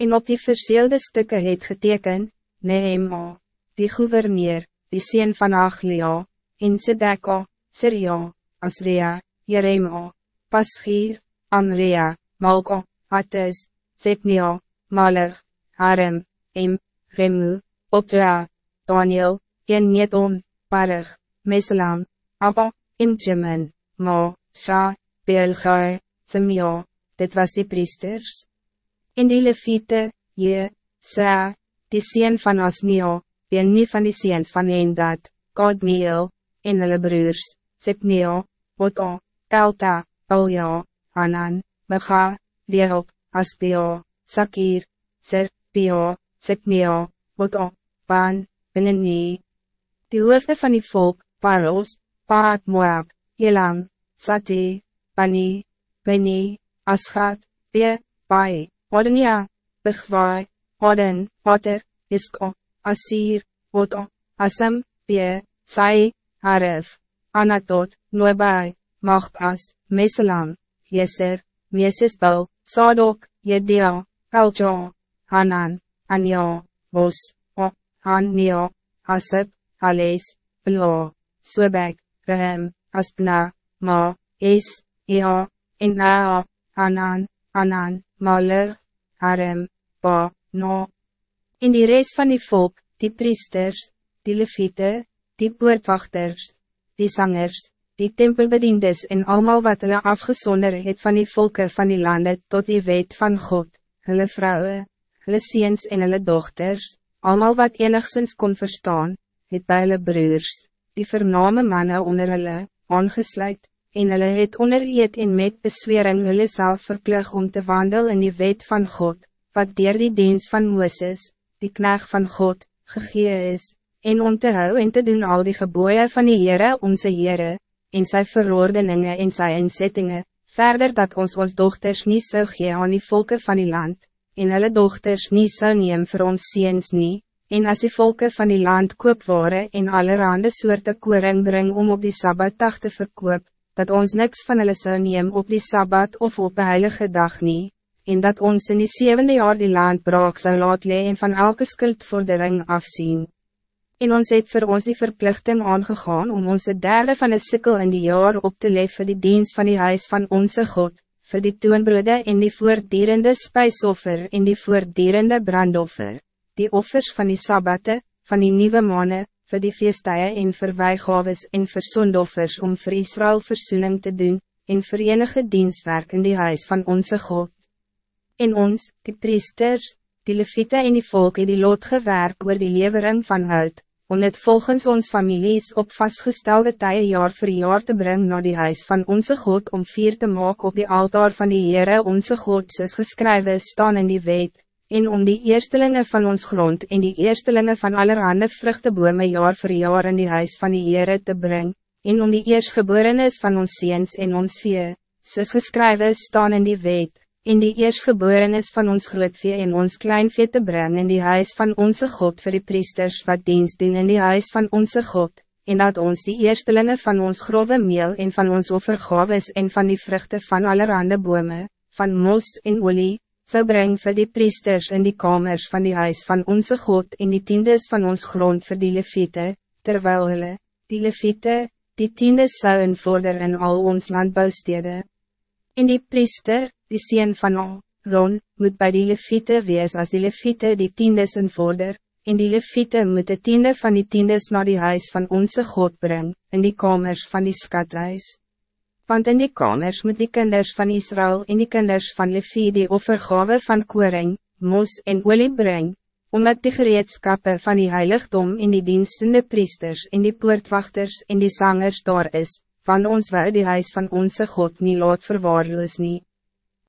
En op die verseelde stukken het geteken, Nehema, die gouverneur, die sien van Aglia, en Sedeka, Siria, Asria, Jerema, Pasgier, Amria, Malko, Attes, Zepnia, Maler, Harem, Em, Remu, Opdra, Daniel, Eneton, Parig, Meselam, Abba, Imjimen, Ma, Sra, Beelgai, Simea, dit was die priesters. In die leviete, Je, Sa, die sien van Asmio, ben nie van die seens van Endat, Godmeel, en hulle broers, Sepneo, Boto, Elta, Palja, Hanan, Mecha, Leop, Aspio, Sakir, Serpio, Sepneo, Boto, Pan, Beneni. Die hoofde van die volk, Paros, Paat Moab, Elam, Sati, Bani, Beni, Aschat, Be, Bai, Odenia, Begwai, Oden, Potter, Isko, Asir, Boto, Asam, Be, Sai, Haref, Anatot, Noebai, Magpas, Meselam, Jeser, Mesesbel, Sadok, Jedia, Elja, Hanan, Anja, Bos, O, Hania, Hasep, Hales, Belo, Swebek, Rehem, Aspna, Ma, Es, Ea, en Naa, Hanan, Hanan, Maler, Harem, Ba, No. In die rest van die volk, die priesters, die leviete, die poortwachters, die zangers, die tempelbediendes en allemaal wat hulle afgezonder het van die volken van die landen tot die wet van God, hulle vrouwen, hulle seens en hulle dochters, allemaal wat enigszins kon verstaan, het by hulle broers, die vername mannen onder hulle, aangesluit, en hulle het onder eet en met beswering hulle self verplig om te wandelen in die wet van God, wat dier die dienst van Mooses, die knecht van God, gegee is, en om te hou en te doen al die geboeien van die Heere onze Heere, en sy verordeningen en sy inzettingen, verder dat ons ons dochters niet zou gee aan die volken van die land, en hulle dochters niet zou neem vir ons seens nie, en as die volken van die land koop waren en allerhande soorte koring bring om op die Sabbatdag te verkoop, dat ons niks van hulle zou neem op die Sabbat of op een heilige dag nie, en dat ons in die zevende jaar die land braak zou laat lee en van elke skuldvordering afzien. En ons het voor ons die verplichting aangegaan om onze derde van een sikkel in die jaar op te leven voor die dienst van die huis van onze God, voor die toonbroede en die voordierende spijsoffer en die voordierende brandoffer, die offers van die sabbate, van die nieuwe mannen, voor die feestuie en verwijgaves en versoendoffers om voor Israël verzoening te doen, en verenige dienstwerk in die huis van onze God. En ons, die priesters, die leviete en die volk het die lot gewerk oor die levering van hout, om het volgens ons families op vastgestelde tijden jaar voor jaar te brengen naar die huis van onze God om vier te maken op die altaar van die Heere onze God soos geskrywe staan in die wet, en om die eerstelingen van ons grond en die eerstelingen van allerhande vruchtebome jaar voor jaar in die huis van die Heere te brengen, en om die eerstgeborenes van ons ziens en ons vee, soos geskrywe staan in die wet, in die eerstgeborenes van ons grootvee en ons kleinvee te brengen in die huis van onze God voor die priesters wat dienst doen in die huis van onze God, en dat ons die eerstelingen van ons grove meel en van ons offergaves en van die vruchten van allerhande bome, van mos en olie, zou brengen voor die priesters in die kamers van die huis van onze God en die tiendes van ons grond voor die leviete, terwijl hulle, die leviete, die tiendes zou invorder in al ons landbouwstede. En die priester, die sien van Aaron, moet bij die leviete wees als die leviete die tiendes invorder, en die leviete moet de tiende van die tiendes naar die huis van onze God brengen, in die kamers van die skathuis. Want in die kamers moet die kinders van Israël en die kinders van Levi die offergave van koring, mos en olie breng, omdat die gereedskappen van die heiligdom in die dienstende priesters en die poortwachters en die zangers daar is, van ons wou die huis van onze God niet laat verwaarloos nie.